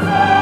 Yes!